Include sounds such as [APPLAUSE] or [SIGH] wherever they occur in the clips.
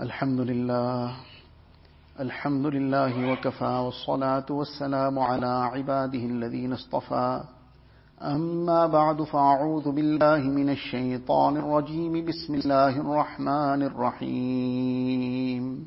الحمد لله. الحمد لله وكفى والصلاة والسلام على عباده الذين اصطفى. أما بعد فأعوذ بالله من الشيطان الرجيم. بسم الله الرحمن الرحيم.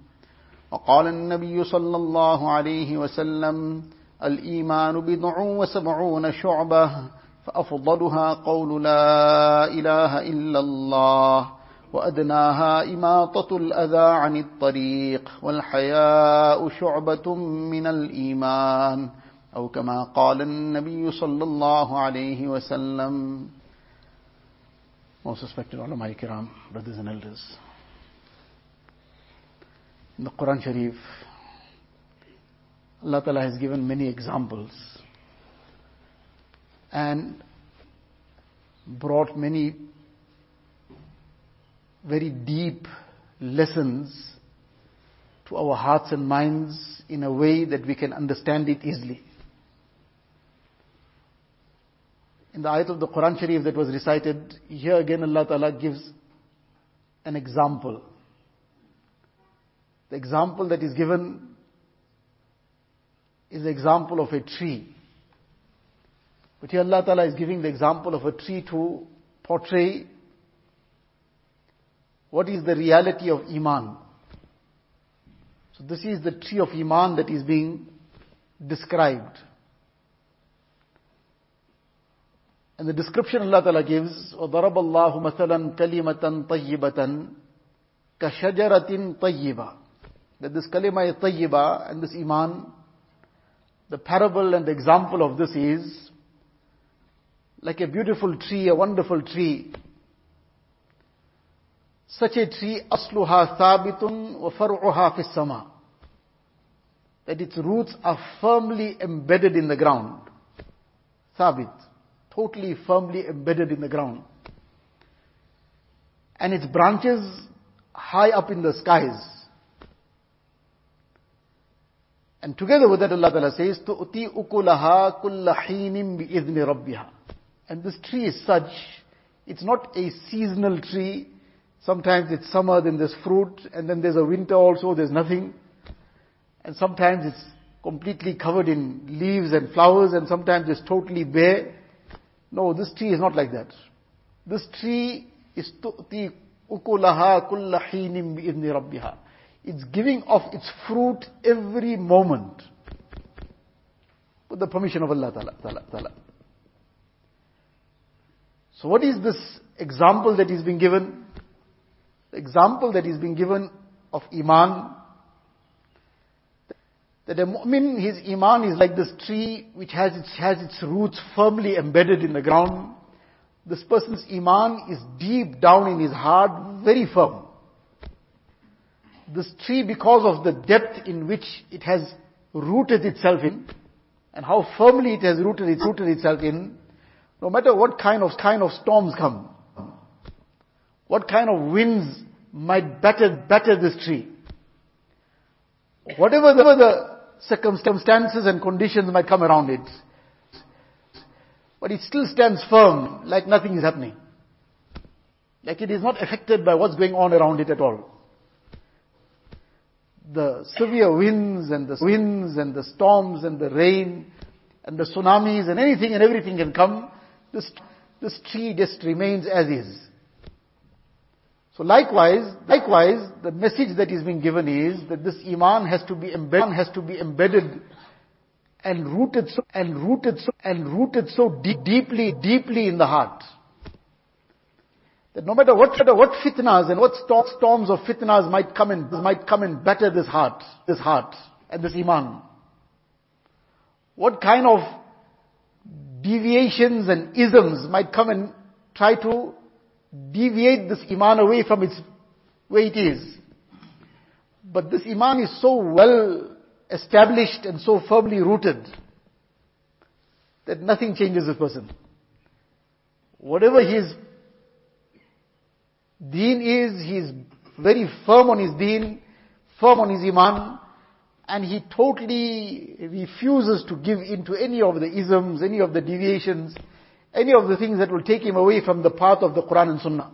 وقال النبي صلى الله عليه وسلم الإيمان بضع وسبعون شعبة فأفضلها قول لا إله إلا الله وأدناها إماطة الأذى عن الطريق والحياء شعبة من الإيمان أو كما قال النبي صلى الله عليه وسلم Most respected ulama kiram, brothers and elders. In the Quran Sharif, Allah Ta'ala has given many examples and brought many very deep lessons to our hearts and minds in a way that we can understand it easily. In the ayat of the Quran Sharif that was recited, here again Allah Ta'ala gives an example. The example that is given is the example of a tree. But here Allah Ta'ala is giving the example of a tree to portray what is the reality of Iman. So this is the tree of Iman that is being described. And the description Allah Ta'ala gives, وَضَرَبَ اللَّهُ مَثَلًا كَلِمَةً طَيِّبَةً كَشَجَرَةٍ طَيِّبَةٍ that this kalima tayyiba and this iman, the parable and the example of this is like a beautiful tree, a wonderful tree. Such a tree, asluha thabitun wa far'uha fis sama. That its roots are firmly embedded in the ground. Thabit totally firmly embedded in the ground. And its branches high up in the skies. And together with that Allah Ta'ala says, تُؤْتِي أُكُلَهَا كُلَّ حِينٍ بِإِذْنِ رَبِّهَا And this tree is such, it's not a seasonal tree. Sometimes it's summer, then there's fruit, and then there's a winter also, there's nothing. And sometimes it's completely covered in leaves and flowers, and sometimes it's totally bare. No, this tree is not like that. This tree is tu'ti ukulaha kulla hinim bi'idni rabbiha. it's giving off its fruit every moment. With the permission of Allah Ta'ala. ta'ala, ta'ala. So what is this example that is being given? The example that is being given of Iman that a mu'min, his iman is like this tree which has its, has its roots firmly embedded in the ground. This person's iman is deep down in his heart, very firm. This tree, because of the depth in which it has rooted itself in, and how firmly it has rooted, it rooted itself in, no matter what kind of, kind of storms come, what kind of winds might batter, batter this tree, whatever the, the circumstances and conditions might come around it. But it still stands firm, like nothing is happening. Like it is not affected by what's going on around it at all. The severe winds and the winds and the storms and the rain and the tsunamis and anything and everything can come. This, this tree just remains as is. So likewise, likewise, the message that is being given is that this iman has to be embedded, has to be embedded and rooted so, and rooted so, and rooted so deep, deeply, deeply in the heart. That no matter what, what fitnas and what storms of fitnas might come and might come and batter this heart, this heart and this iman. What kind of deviations and isms might come and try to deviate this iman away from its way it is. But this Iman is so well established and so firmly rooted that nothing changes this person. Whatever his deen is, he is very firm on his deen, firm on his Iman, and he totally refuses to give into any of the isms, any of the deviations, any of the things that will take him away from the path of the Quran and Sunnah.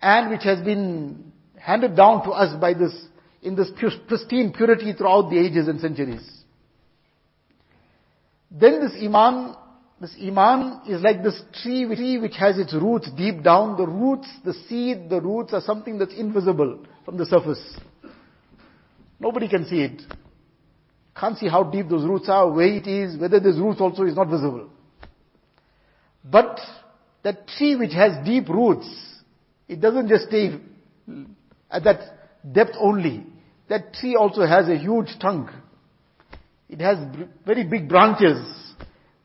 And which has been handed down to us by this, in this pristine purity throughout the ages and centuries. Then this Iman, this Iman is like this tree which has its roots deep down. The roots, the seed, the roots are something that's invisible from the surface. Nobody can see it. Can't see how deep those roots are, where it is, whether there's roots also is not visible. But that tree which has deep roots, it doesn't just stay at that depth only. That tree also has a huge trunk. It has very big branches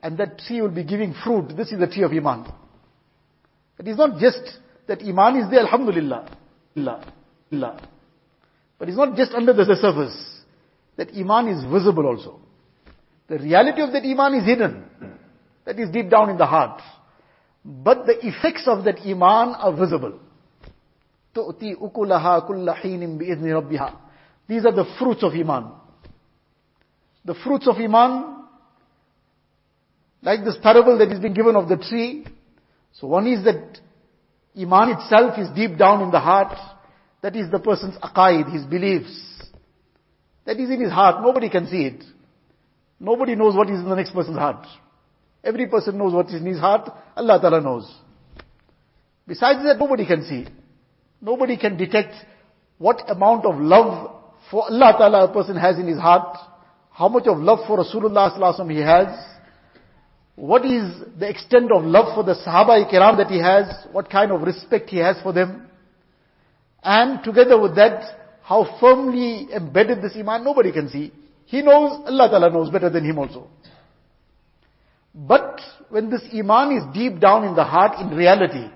And that tree will be giving fruit. This is the tree of Iman. It is not just that Iman is there, Alhamdulillah. Allah, Allah. But it's not just under the surface. That Iman is visible also. The reality of that Iman is hidden. That is deep down in the heart. But the effects of that Iman are visible. تُؤْتِي أُكُلَهَا كُلَّ حِينٍ بِإِذْنِ رَبِّهَا These are the fruits of Iman. The fruits of Iman, like this parable that is being given of the tree. So one is that Iman itself is deep down in the heart. That is the person's aqaid, his beliefs. That is in his heart. Nobody can see it. Nobody knows what is in the next person's heart. Every person knows what is in his heart. Allah Ta'ala knows. Besides that, nobody can see. Nobody can detect what amount of love for Allah Ta'ala a person has in his heart. How much of love for Rasulullah Sallallahu he has. What is the extent of love for the Sahaba Kiram that he has. What kind of respect he has for them. And together with that, how firmly embedded this Iman, nobody can see. He knows, Allah Ta'ala knows better than him also. But when this Iman is deep down in the heart in reality,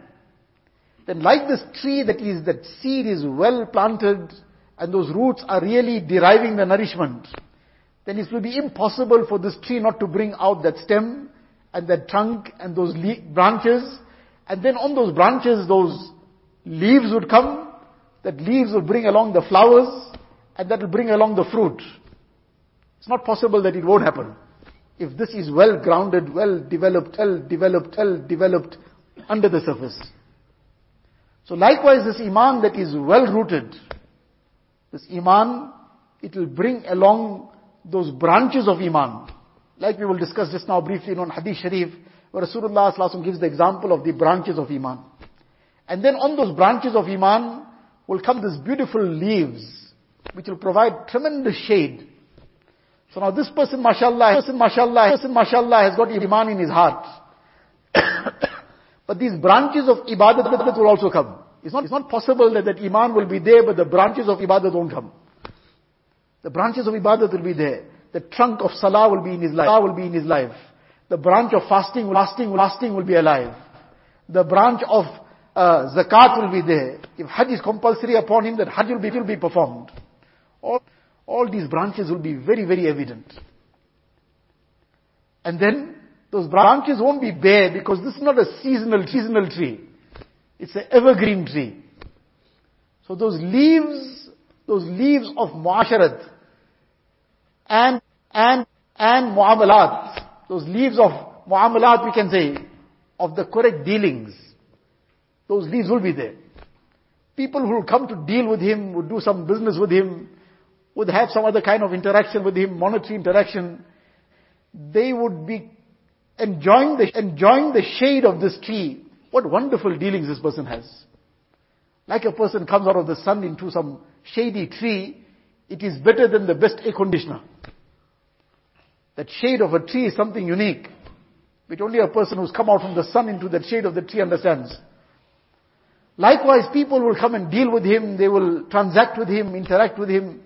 then like this tree that is, that seed is well planted and those roots are really deriving the nourishment, then it will be impossible for this tree not to bring out that stem and that trunk and those le- branches. And then on those branches, those leaves would come. That leaves would bring along the flowers and that will bring along the fruit. It's not possible that it won't happen. If this is well grounded, well developed, well developed, well developed under the surface. So likewise this iman that is well rooted, this iman, it will bring along those branches of iman. Like we will discuss just now briefly in hadith sharif, where Rasulullah gives the example of the branches of iman. And then on those branches of iman will come these beautiful leaves, which will provide tremendous shade. So now this person, mashallah, this person, mashallah, this person, mashallah, has got iman in his heart. [COUGHS] But these branches of ibadat will also come. It's not, it's not possible that that iman will be there, but the branches of ibadat won't come. The branches of ibadat will be there. The trunk of salah will be in his life. Salah will be in his life. The branch of fasting, fasting, fasting will be alive. The branch of uh, zakat will be there. If hajj is compulsory upon him, that hajj will be, will be performed. All, all these branches will be very, very evident. And then those branches won't be bare because this is not a seasonal, seasonal tree. It's an evergreen tree. So those leaves, those leaves of muasharat and, and, and muamalat, those leaves of muamalat we can say, of the correct dealings, those leaves will be there. People who will come to deal with him, would do some business with him, would have some other kind of interaction with him, monetary interaction, they would be enjoying the, enjoying the shade of this tree. What wonderful dealings this person has. Like a person comes out of the sun into some shady tree, it is better than the best air conditioner. That shade of a tree is something unique, which only a person who's come out from the sun into that shade of the tree understands. Likewise, people will come and deal with him, they will transact with him, interact with him,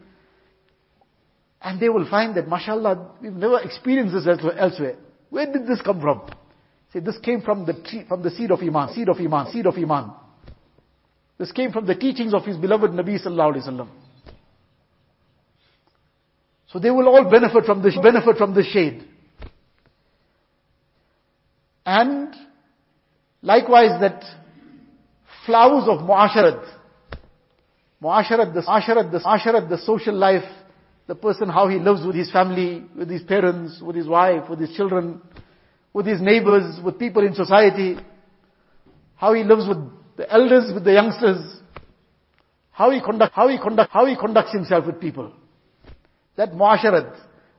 and they will find that, mashallah, we've never experienced this elsewhere. Where did this come from? Say, this came from the tree, from the seed of Iman, seed of Iman, seed of Iman. This came from the teachings of his beloved Nabi sallallahu alaihi wasallam. So they will all benefit from this, benefit from the shade. And likewise that flowers of muasharat, muasharat, the muasharat, the muasharat, the social life, the person how he lives with his family, with his parents, with his wife, with his children, with his neighbors, with people in society, how he lives with the elders, with the youngsters, how he conduct, how he conduct, how he conducts himself with people. That muasharat,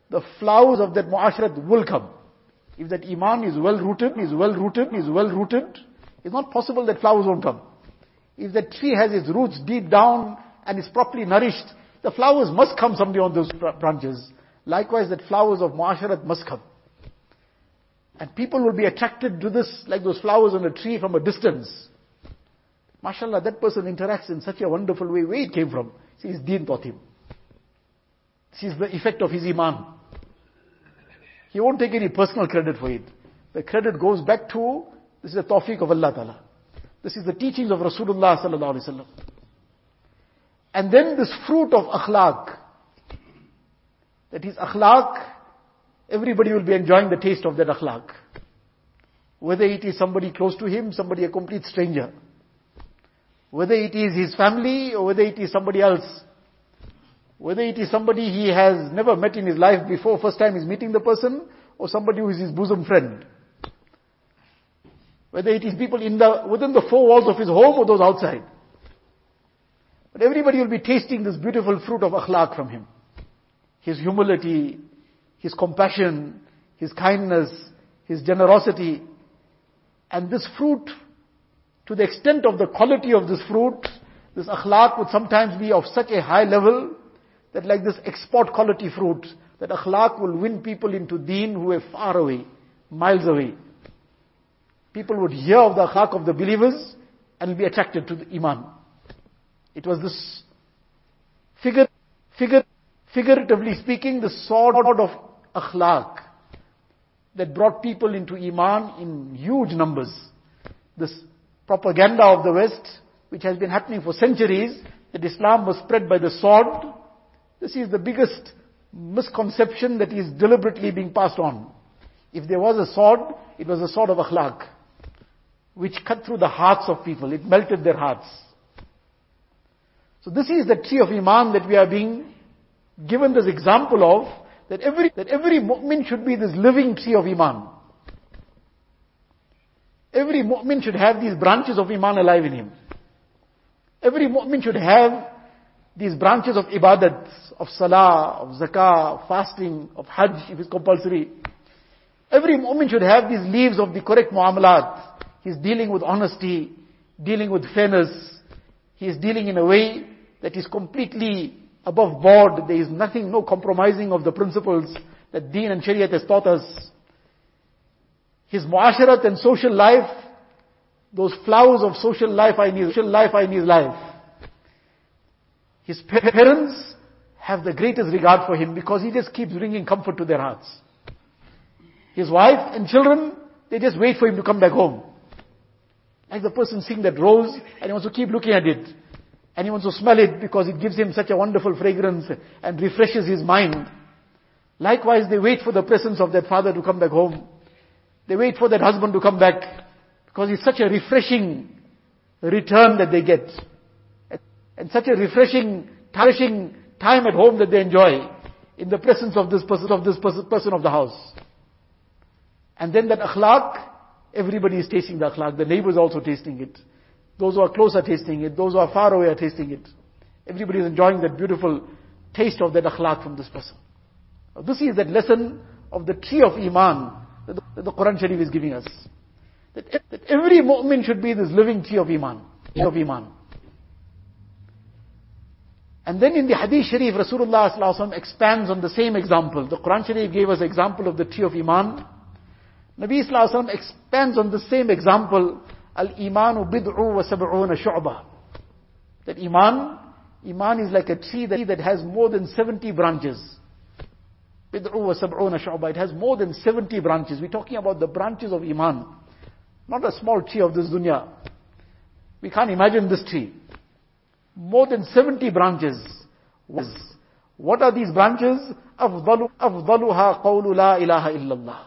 the flowers of that muasharat will come. If that iman is well rooted, is well rooted, is well rooted, it's not possible that flowers won't come. If that tree has its roots deep down and is properly nourished, the flowers must come someday on those branches. Likewise, that flowers of muasharat must come. And people will be attracted to this like those flowers on a tree from a distance. MashaAllah, that person interacts in such a wonderful way. Where it came from? See, his deen taught him. This is the effect of his iman. He won't take any personal credit for it. The credit goes back to, this is the tawfiq of Allah Ta'ala. This is the teachings of Rasulullah Sallallahu Alaihi Wasallam. And then this fruit of akhlaq. That is akhlaq, everybody will be enjoying the taste of that akhlaq. Whether it is somebody close to him, somebody a complete stranger. Whether it is his family or whether it is somebody else. Whether it is somebody he has never met in his life before, first time he's meeting the person, or somebody who is his bosom friend. Whether it is people in the, within the four walls of his home or those outside. But everybody will be tasting this beautiful fruit of akhlaq from him. His humility, his compassion, his kindness, his generosity. And this fruit to the extent of the quality of this fruit, this akhlaq would sometimes be of such a high level that like this export quality fruit, that akhlaq will win people into deen who are far away, miles away. People would hear of the akhlaq of the believers and be attracted to the iman. It was this figure, figure, figuratively speaking, the sword of akhlaq that brought people into iman in huge numbers. This propaganda of the West, which has been happening for centuries, that Islam was spread by the sword. This is the biggest misconception that is deliberately being passed on. If there was a sword, it was a sword of akhlaq, which cut through the hearts of people. It melted their hearts. So this is the tree of Iman that we are being given this example of, that every, that every mu'min should be this living tree of Iman. Every mu'min should have these branches of iman alive in him. Every mu'min should have these branches of ibadat, of salah, of zakah, of fasting, of hajj if it's compulsory. Every mu'min should have these leaves of the correct muamalat. He's dealing with honesty, dealing with fairness. He is dealing in a way that is completely above board. There is nothing, no compromising of the principles that deen and shariat has taught us his muasharat and social life, those flowers of social life are in his, social life are in his life. His parents have the greatest regard for him because he just keeps bringing comfort to their hearts. His wife and children, they just wait for him to come back home. Like the person seeing that rose and he wants to keep looking at it. And he wants to smell it because it gives him such a wonderful fragrance and refreshes his mind. Likewise, they wait for the presence of that father to come back home. They wait for that husband to come back because it's such a refreshing return that they get. And such a refreshing, nourishing time at home that they enjoy in the presence of this person, of this person of the house. And then that akhlaq, everybody is tasting the akhlaq. The neighbors also tasting it. Those who are close are tasting it. Those who are far away are tasting it. Everybody is enjoying that beautiful taste of that akhlaq from this person. Now, this is that lesson of the tree of Iman that the Quran Sharif is giving us. That, that every mu'min should be this living tree of Iman. Tree of Iman. And then in the Hadith Sharif, Rasulullah expands on the same example. The Quran Sharif gave us example of the tree of Iman. Nabi Sallallahu expands on the same example. Al-Imanu bid'u wa sab'una shu'bah. That Iman, Iman is like a tree that, has more than 70 branches. Bid'u wa sab'una shu'ba. It has more than 70 branches. We're talking about the branches of Iman. Not a small tree of this dunya. We can't imagine this tree More than 70 branches. What are these branches? أفضل أفضلها قول لا إله إلا الله.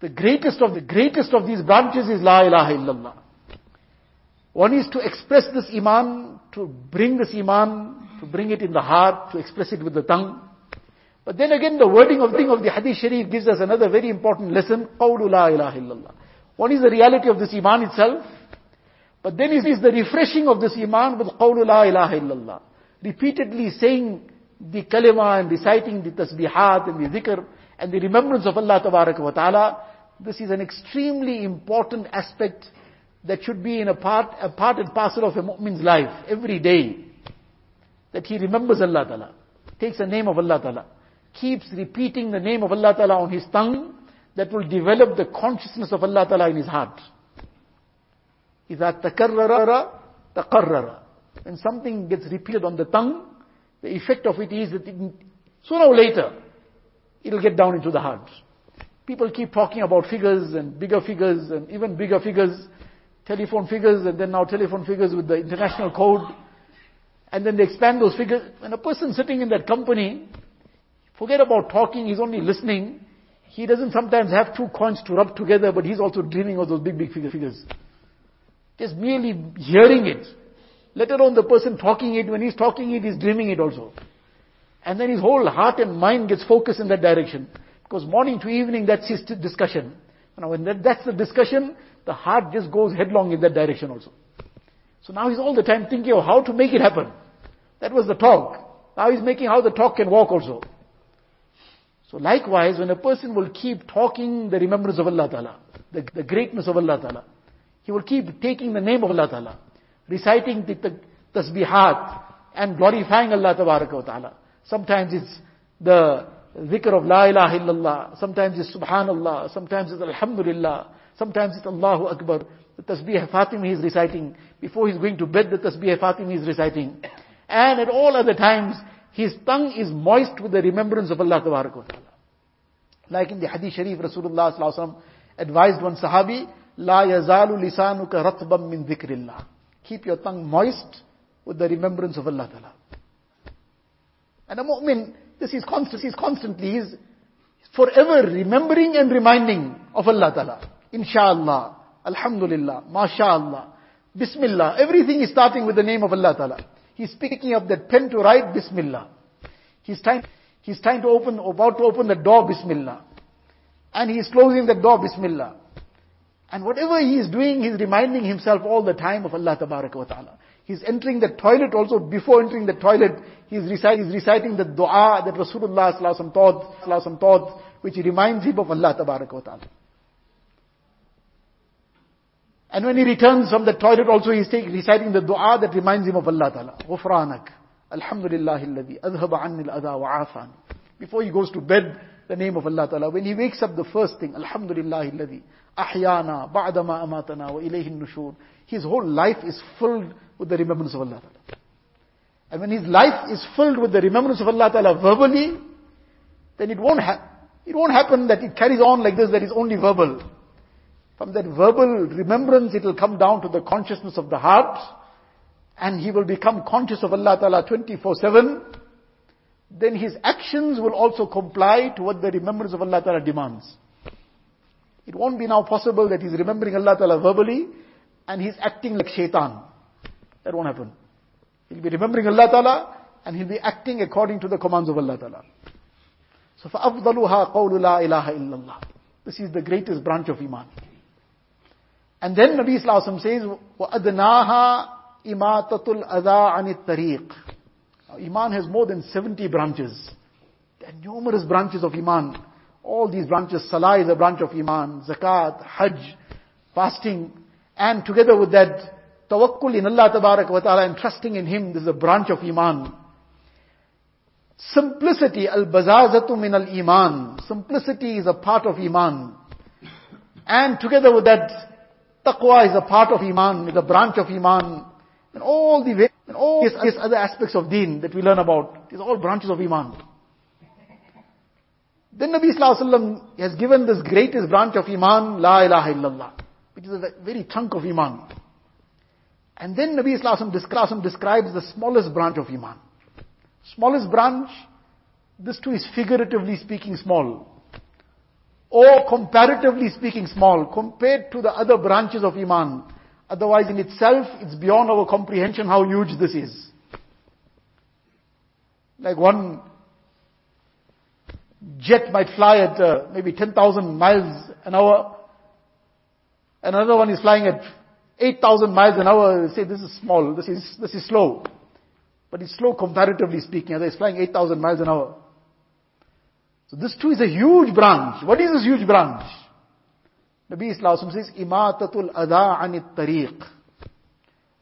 The greatest of the greatest of these branches is La ilaha illallah. One is to express this iman, to bring this iman, to bring it in the heart, to express it with the tongue. But then again, the wording of the, of the Hadith Sharif gives us another very important lesson. قَوْلُ لَا إِلَهَ إِلَّا اللَّهِ One is the reality of this iman itself. But then it is the refreshing of this iman with qawlu la ilaha illallah. Repeatedly saying the kalima and reciting the tasbihat and the zikr and the remembrance of Allah wa ta'ala. This is an extremely important aspect that should be in a part, a part and parcel of a mu'min's life every day. That he remembers Allah ta'ala, takes the name of Allah ta'ala, keeps repeating the name of Allah ta'ala on his tongue that will develop the consciousness of Allah ta'ala in his heart. إِذَا تَكَرَّرَ تَقَرَّرَ When something gets repeated on the tongue, the effect of it is that it, sooner or later, it'll get down into the heart. People keep talking about figures and bigger figures and even bigger figures telephone figures and then now telephone figures with the international code. And then they expand those figures. When a person sitting in that company, forget about talking, he's only listening. He doesn't sometimes have two coins to rub together, but he's also dreaming of those big, big figures. Just merely hearing it. Let alone the person talking it. When he's talking it, he's dreaming it also. And then his whole heart and mind gets focused in that direction. Because morning to evening, that's his discussion. Now when that, that's the discussion, the heart just goes headlong in that direction also. So now he's all the time thinking of how to make it happen. That was the talk. Now he's making how the talk can walk also. So likewise, when a person will keep talking the remembrance of Allah Ta'ala, the, the greatness of Allah Ta'ala, he will keep taking the name of Allah Ta'ala, reciting the, tasbihat, and glorifying Allah Ta'ala. Sometimes it's the dhikr of La ilaha illallah, sometimes it's subhanallah, sometimes it's alhamdulillah, sometimes it's Allahu Akbar. The tasbih Fatim he is reciting. Before he's going to bed, the tasbih Fatim he is reciting. And at all other times, his tongue is moist with the remembrance of Allah Ta'ala. Like in the Hadith Sharif, Rasulullah advised one Sahabi, La yazalu lisanuka ratbam min dhikrillah. Keep your tongue moist with the remembrance of Allah Ta'ala. And a mu'min this is constant, he's constantly, he's forever remembering and reminding of Allah Ta'ala. Inshallah, Alhamdulillah, MashaAllah, Bismillah. Everything is starting with the name of Allah Ta'ala. He's picking up that pen to write Bismillah. He's trying, he's trying to open, about to open the door Bismillah. And he's closing the door Bismillah. And whatever he is doing, he's reminding himself all the time of Allah Ta'ala. He's entering the toilet also, before entering the toilet, he's reciting, he's reciting the dua that Rasulullah sallallahu taught, taught, which reminds him of Allah ta'ala. And when he returns from the toilet also, he's taking, reciting the dua that reminds him of Allah ta'ala. غفرانك الحمد لله الذي أذهب عني الأذى وعافاني Before he goes to bed, the name of Allah ta'ala. When he wakes up, the first thing, Alhamdulillah الذي Ahyana, Ba'dama Amatana, wa ilayhin nushur. His whole life is filled with the remembrance of Allah Ta'ala. And when his life is filled with the remembrance of Allah Ta'ala verbally, then it won't, happen. it won't happen that it carries on like this, that is only verbal. From that verbal remembrance, it will come down to the consciousness of the heart, and he will become conscious of Allah Ta'ala 24-7. Then his actions will also comply to what the remembrance of Allah Ta'ala demands. It won't be now possible that he's remembering Allah Ta'ala verbally, and he's acting like shaitan. That won't happen. He'll be remembering Allah Ta'ala and he'll be acting according to the commands of Allah Ta'ala. So فَأَفْضَلُهَا قَوْلُ لَا إِلَهَ إِلَّا اللَّهِ This is the greatest branch of Iman. And then Nabi Sallallahu says, وَأَدْنَاهَا إِمَاتَةُ الْأَذَىٰ عَنِ الطَّرِيقِ Iman has more than 70 branches. There are numerous branches of Iman. All these branches, Salah is a branch of Iman, Zakat, Hajj, fasting, and together with that, Tawakkul in Allah wa ta'ala and trusting in Him, this is a branch of Iman. Simplicity, al-bazazatu min al-iman. Simplicity is a part of Iman. And together with that, taqwa is a part of Iman, is a branch of Iman. And all the and all these other aspects of deen that we learn about, these are all branches of Iman. Then Nabi Sallallahu has given this greatest branch of Iman, La ilaha illallah, which is a very chunk of Iman. And then Nabi Sallallahu Islam describes the smallest branch of Iman. Smallest branch, this too is figuratively speaking small. Or comparatively speaking small, compared to the other branches of Iman. Otherwise in itself, it's beyond our comprehension how huge this is. Like one jet might fly at uh, maybe 10,000 miles an hour. And another one is flying at 8,000 miles an hour. They Say this is small, this is, this is slow. But it's slow comparatively speaking. Other is flying 8,000 miles an hour. So this too is a huge branch. What is this huge branch? Nabi Islam says, Imatatul adha anit tariq.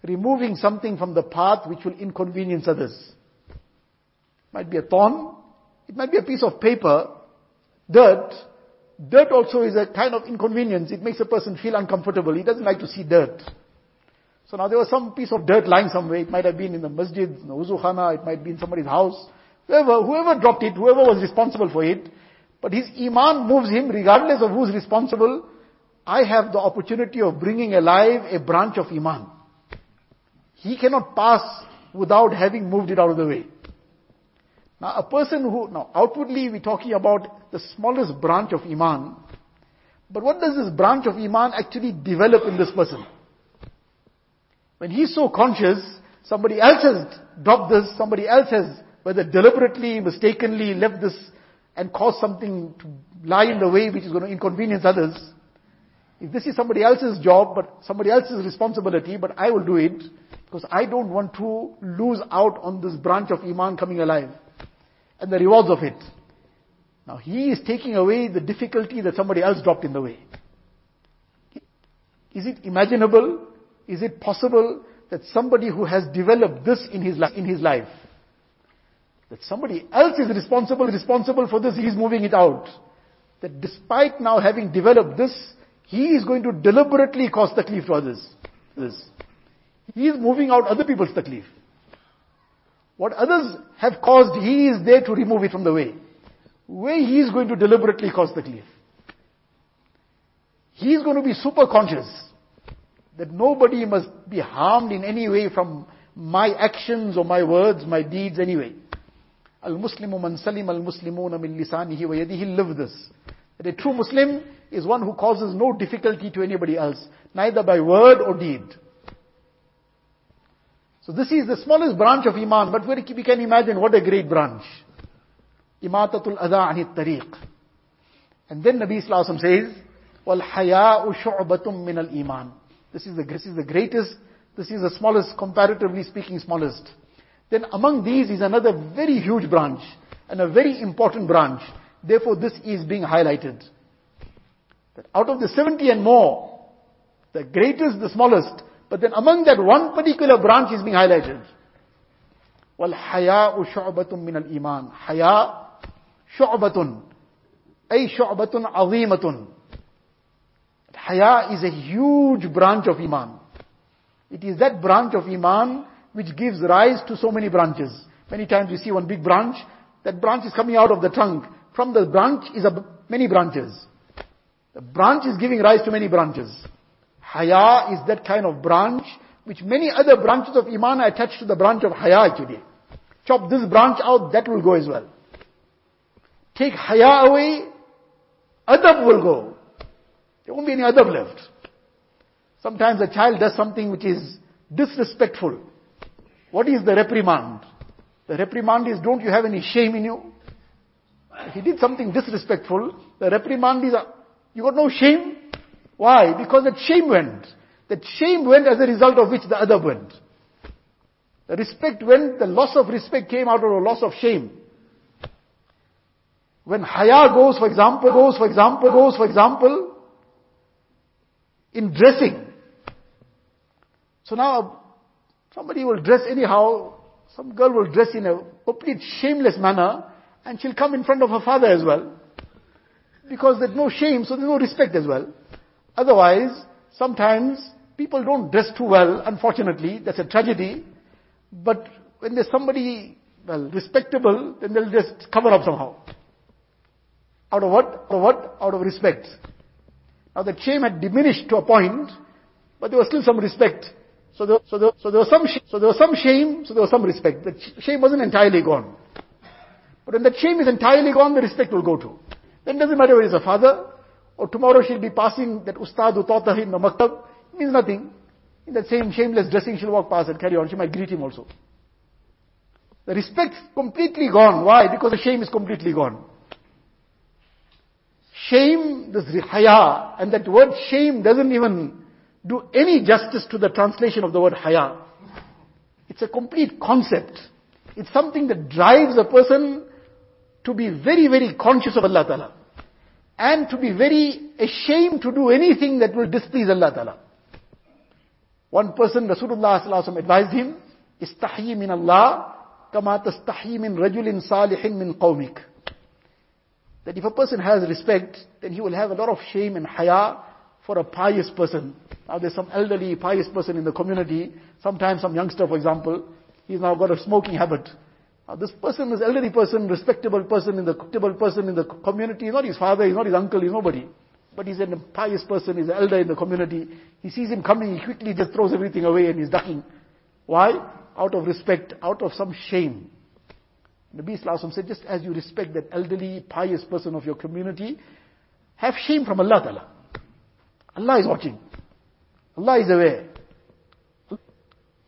Removing something from the path which will inconvenience others. Might be a thorn, it might be a piece of paper, dirt. Dirt also is a kind of inconvenience. It makes a person feel uncomfortable. He doesn't like to see dirt. So now there was some piece of dirt lying somewhere. It might have been in the masjid, in the uzukhana, it might be in somebody's house. Whoever, whoever dropped it, whoever was responsible for it. But his iman moves him regardless of who's responsible. I have the opportunity of bringing alive a branch of iman. He cannot pass without having moved it out of the way. Now a person who, now outwardly we're talking about the smallest branch of Iman. But what does this branch of Iman actually develop in this person? When he's so conscious, somebody else has dropped this, somebody else has, whether deliberately, mistakenly left this and caused something to lie in the way which is going to inconvenience others. If this is somebody else's job, but somebody else's responsibility, but I will do it, because I don't want to lose out on this branch of Iman coming alive and the rewards of it. Now he is taking away the difficulty that somebody else dropped in the way. Is it imaginable? Is it possible that somebody who has developed this in his, in his life, that somebody else is responsible, responsible for this, he is moving it out. That despite now having developed this, he is going to deliberately cause taklif to others. This. He is moving out other people's taklif. What others have caused, he is there to remove it from the way. Where he is going to deliberately cause taklif. He is going to be super conscious that nobody must be harmed in any way from my actions or my words, my deeds anyway. Al-Muslimu man salim al-Muslimuna min lisanihi wa yadihi live this. That a true Muslim is one who causes no difficulty to anybody else, neither by word or deed. So this is the smallest branch of Iman, but we can imagine what a great branch. Imatatul adha anit tariq. And then Nabi Sallallahu says, wal haya'u shu'batum min al iman. This is the, this is the greatest, this is the smallest, comparatively speaking smallest. Then among these is another very huge branch, and a very important branch. Therefore this is being highlighted. That out of the 70 and more, the greatest, the smallest, but then among that one particular branch is being highlighted. Well, haya shu'batun min al-iman. Haya shu'batun. Ay shu'batun azimatun. Haya is a huge branch of iman. It is that branch of iman which gives rise to so many branches. Many times you see one big branch, that branch is coming out of the trunk. From the branch is a, many branches. The branch is giving rise to many branches. Haya is that kind of branch which many other branches of Iman are attached to the branch of Haya actually. Chop this branch out, that will go as well. Take Haya away, Adab will go. There won't be any Adab left. Sometimes a child does something which is disrespectful. What is the reprimand? The reprimand is, don't you have any shame in you? If he did something disrespectful, the reprimand is, you got no shame? Why? Because that shame went. That shame went as a result of which the other went. The respect went, the loss of respect came out of a loss of shame. When haya goes, for example, goes, for example, goes, for example, in dressing. So now, somebody will dress anyhow, some girl will dress in a complete shameless manner, and she'll come in front of her father as well. Because there's no shame, so there's no respect as well. Otherwise, sometimes people don't dress too well, unfortunately, that's a tragedy. But when there's somebody, well, respectable, then they'll just cover up somehow. Out of what? Out of what? Out of respect. Now the shame had diminished to a point, but there was still some respect. So there, so there, so there was some, so there was some shame, so there was some respect. The shame wasn't entirely gone. But when the shame is entirely gone, the respect will go too. Then it doesn't matter whether he's a father, or tomorrow she'll be passing that ustad who taught her in the maktab. Means nothing. In that same shameless dressing, she'll walk past and carry on. She might greet him also. The respect completely gone. Why? Because the shame is completely gone. Shame, this haya, and that word shame doesn't even do any justice to the translation of the word haya. It's a complete concept. It's something that drives a person to be very, very conscious of Allah Ta'ala. And to be very ashamed to do anything that will displease Allah Ta'ala. One person, Rasulullah Sallallahu advised him, Istahyi min Allah, kama tastahyi min rajulin salihin min qawmik. That if a person has respect, then he will have a lot of shame and haya for a pious person. Now there's some elderly pious person in the community, sometimes some youngster for example, he's now got a smoking habit. Now this person, this elderly person, respectable person in the respectable person in the community, he's not his father, he's not his uncle, he's nobody. But he's a pious person, he's an elder in the community. He sees him coming, he quickly just throws everything away and he's ducking. Why? Out of respect, out of some shame. Nabi Sallallahu said, just as you respect that elderly, pious person of your community, have shame from Allah Ta'ala. Allah is watching. Allah is aware.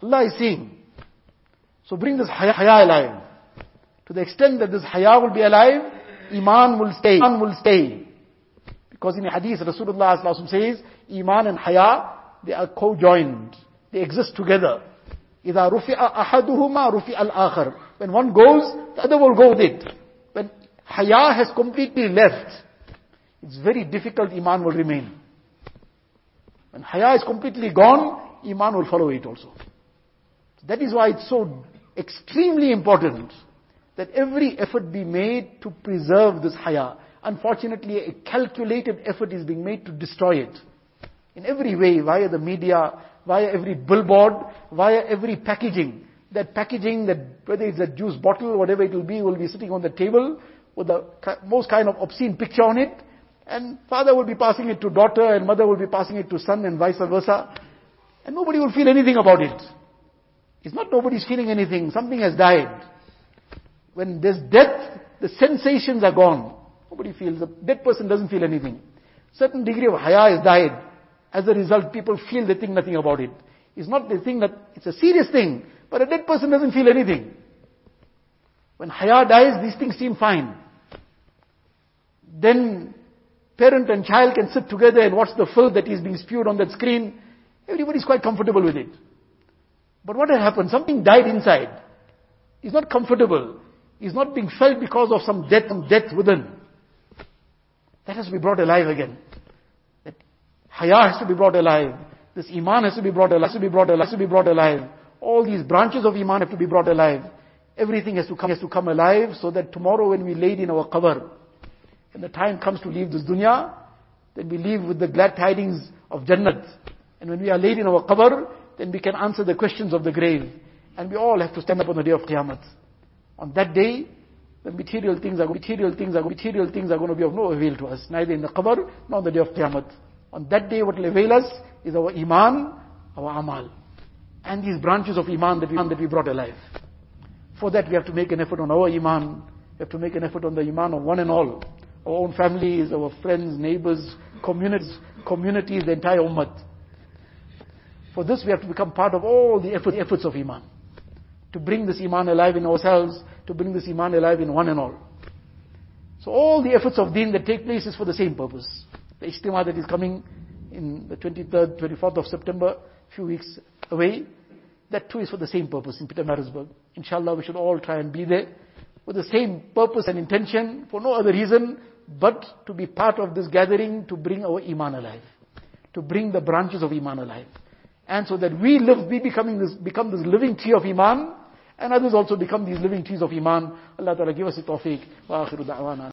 Allah is seeing. So bring this haya, haya alive. To the extent that this haya will be alive, iman will stay. Iman will stay. Because in the hadith, Rasulullah says, iman and haya, they are co-joined. They exist together. إذا رفع أحدهما رفع الآخر. When one goes, the other will go with it. When haya has completely left, it's very difficult iman will remain. When haya is completely gone, iman will follow it also. That is why it's so extremely important that every effort be made to preserve this haya. Unfortunately, a calculated effort is being made to destroy it. In every way, via the media, via every billboard, via every packaging. That packaging, that whether it's a juice bottle, whatever it will be, will be sitting on the table with the most kind of obscene picture on it. And father will be passing it to daughter and mother will be passing it to son and vice versa. And nobody will feel anything about it. It's not nobody's feeling anything. Something has died. When there's death, the sensations are gone. Nobody feels. The dead person doesn't feel anything. Certain degree of haya has died. As a result, people feel they think nothing about it. It's not they think that it's a serious thing, but a dead person doesn't feel anything. When haya dies, these things seem fine. Then parent and child can sit together and watch the film that is being spewed on that screen. Everybody's quite comfortable with it. But what had happened? Something died inside. It's not comfortable. It's not being felt because of some death and death within. That has to be brought alive again. That haya has to be brought alive. This iman has to be brought alive, has to be brought alive, has to be brought alive. All these branches of iman have to be brought alive. Everything has to come, has to come alive so that tomorrow when we laid in our qabr, and the time comes to leave this dunya, then we leave with the glad tidings of Jannat. And when we are laid in our qabr, then we can answer the questions of the grave. And we all have to stand up on the day of Qiyamah. On that day, the material things are material things are material things are going to be of no avail to us, neither in the qabr nor on the day of Qiyamah. On that day, what will avail us is our iman, our amal, and these branches of iman that we, that we brought alive. For that, we have to make an effort on our iman. We have to make an effort on the iman of one and all our own families, our friends, neighbors, communities, communities, the entire ummah. For this we have to become part of all the effort, efforts of Iman. To bring this Iman alive in ourselves, to bring this Iman alive in one and all. So all the efforts of deen that take place is for the same purpose. The Ijtima that is coming in the 23rd, 24th of September, a few weeks away, that too is for the same purpose in Pietermaritzburg. Inshallah we should all try and be there with the same purpose and intention for no other reason but to be part of this gathering to bring our Iman alive. To bring the branches of Iman alive. And so that we live, we becoming this, become this living tree of Iman, and others also become these living trees of Iman. Allah Ta'ala give us the tawfiq. Wa akhiru da'wana.